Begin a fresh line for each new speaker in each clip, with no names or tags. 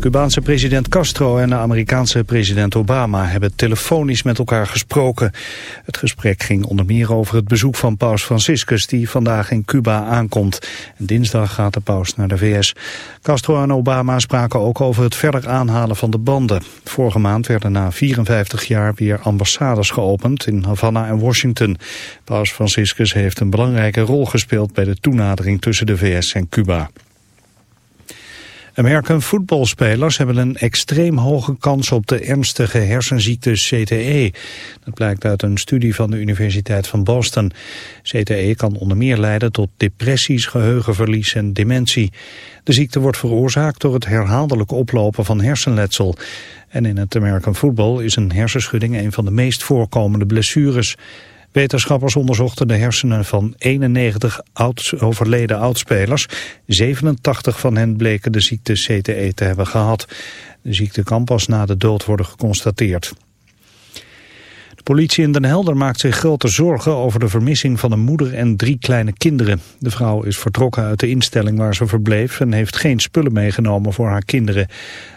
Cubaanse president Castro en de Amerikaanse president Obama hebben telefonisch met elkaar gesproken. Het gesprek ging onder meer over het bezoek van paus Franciscus die vandaag in Cuba aankomt. En dinsdag gaat de paus naar de VS. Castro en Obama spraken ook over het verder aanhalen van de banden. Vorige maand werden na 54 jaar weer ambassades geopend in Havana en Washington. Paus Franciscus heeft een belangrijke rol gespeeld bij de toenadering tussen de VS en Cuba. American voetbalspelers hebben een extreem hoge kans op de ernstige hersenziekte CTE. Dat blijkt uit een studie van de Universiteit van Boston. CTE kan onder meer leiden tot depressies, geheugenverlies en dementie. De ziekte wordt veroorzaakt door het herhaaldelijk oplopen van hersenletsel. En in het American voetbal is een hersenschudding een van de meest voorkomende blessures. Wetenschappers onderzochten de hersenen van 91 oud, overleden oudspelers. 87 van hen bleken de ziekte CTE te hebben gehad. De ziekte kan pas na de dood worden geconstateerd. Politie in Den Helder maakt zich grote zorgen over de vermissing van een moeder en drie kleine kinderen. De vrouw is vertrokken uit de instelling waar ze verbleef en heeft geen spullen meegenomen voor haar kinderen.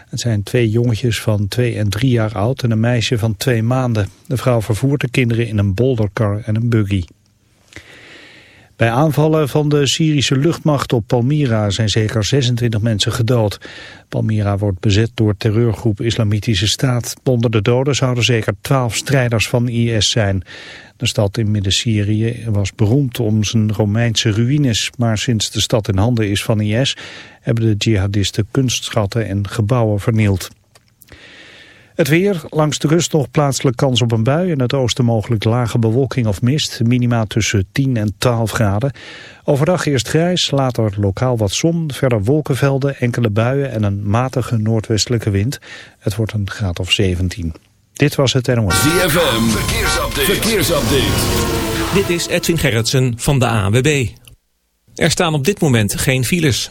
Het zijn twee jongetjes van twee en drie jaar oud en een meisje van twee maanden. De vrouw vervoert de kinderen in een bolderkar en een buggy. Bij aanvallen van de Syrische luchtmacht op Palmyra zijn zeker 26 mensen gedood. Palmyra wordt bezet door terreurgroep Islamitische Staat. Onder de doden zouden zeker 12 strijders van IS zijn. De stad in Midden-Syrië was beroemd om zijn Romeinse ruïnes, maar sinds de stad in handen is van IS hebben de jihadisten kunstschatten en gebouwen vernield. Het weer, langs de rust nog plaatselijk kans op een bui. In het oosten mogelijk lage bewolking of mist. Minima tussen 10 en 12 graden. Overdag eerst grijs, later lokaal wat zon. Verder wolkenvelden, enkele buien en een matige noordwestelijke wind. Het wordt een graad of 17. Dit was het NOS.
ZFM, verkeersupdate. verkeersupdate.
Dit is Edwin Gerritsen van de AWB. Er staan op dit moment geen files.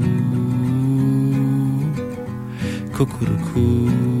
Cuckoo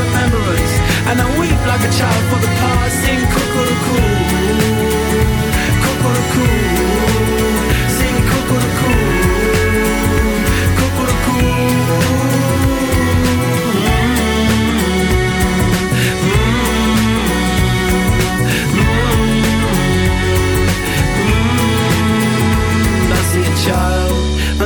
Remembrance. And I weep like a child for the past Sing cuckoo-cuckoo Cuckoo-cuckoo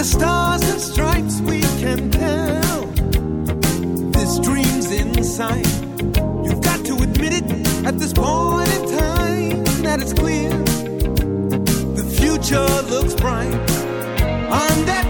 the stars and stripes we can tell. This dream's inside. You've got to admit it at this point in time that it's clear. The future looks bright. I'm that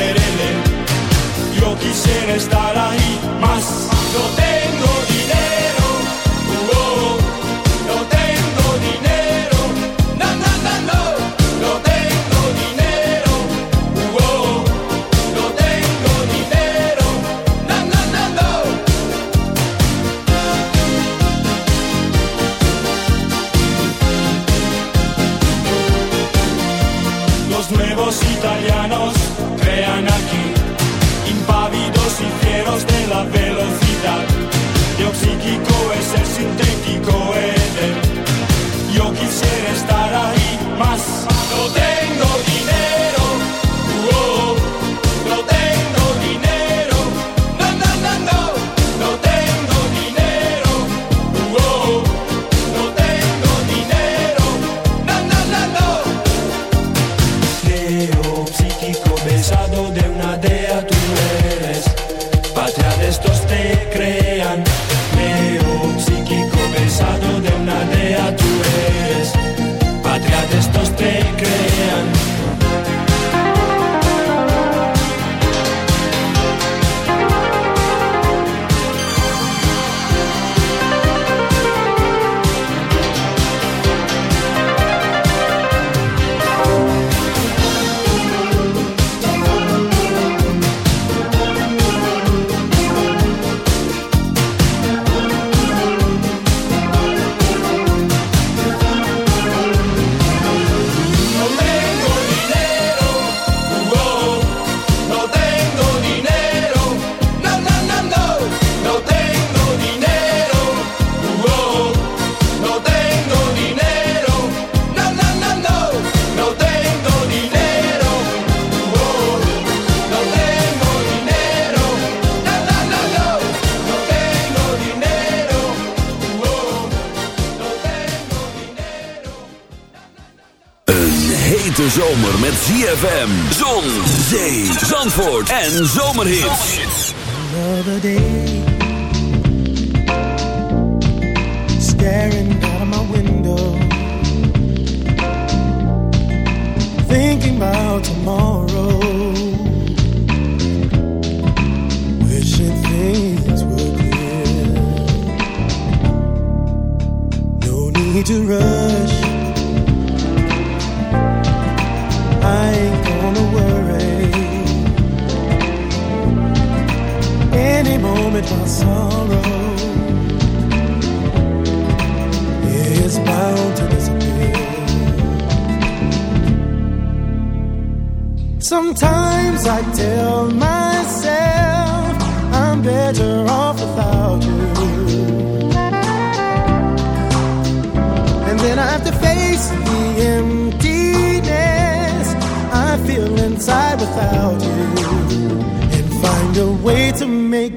quererle. Yo quisiera estar ahí, más no tengo
zomer met ZFM, zon, zee, zandvoort en zomerhits.
Another day. Staring out of my window. Thinking about tomorrow. Wishing things were clear. No need to rush moment my sorrow is bound to disappear. Sometimes I tell myself I'm better off without you. And then I have to face the emptiness I feel inside without you. And find a way to make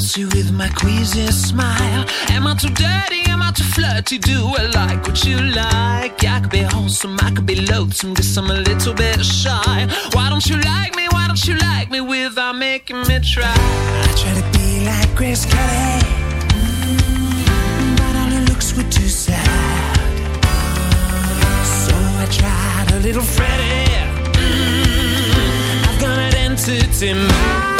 I you
with my queasy smile? Am I too dirty? Am I too flirty? Do I like what you like? I could be wholesome, I could be loathsome, guess I'm a little bit shy. Why don't you like me? Why don't you like me without making me try? I try to be like Grace Kelly, mm, but all her looks were too sad. So I tried a little Freddie. Mm, I've got an entity.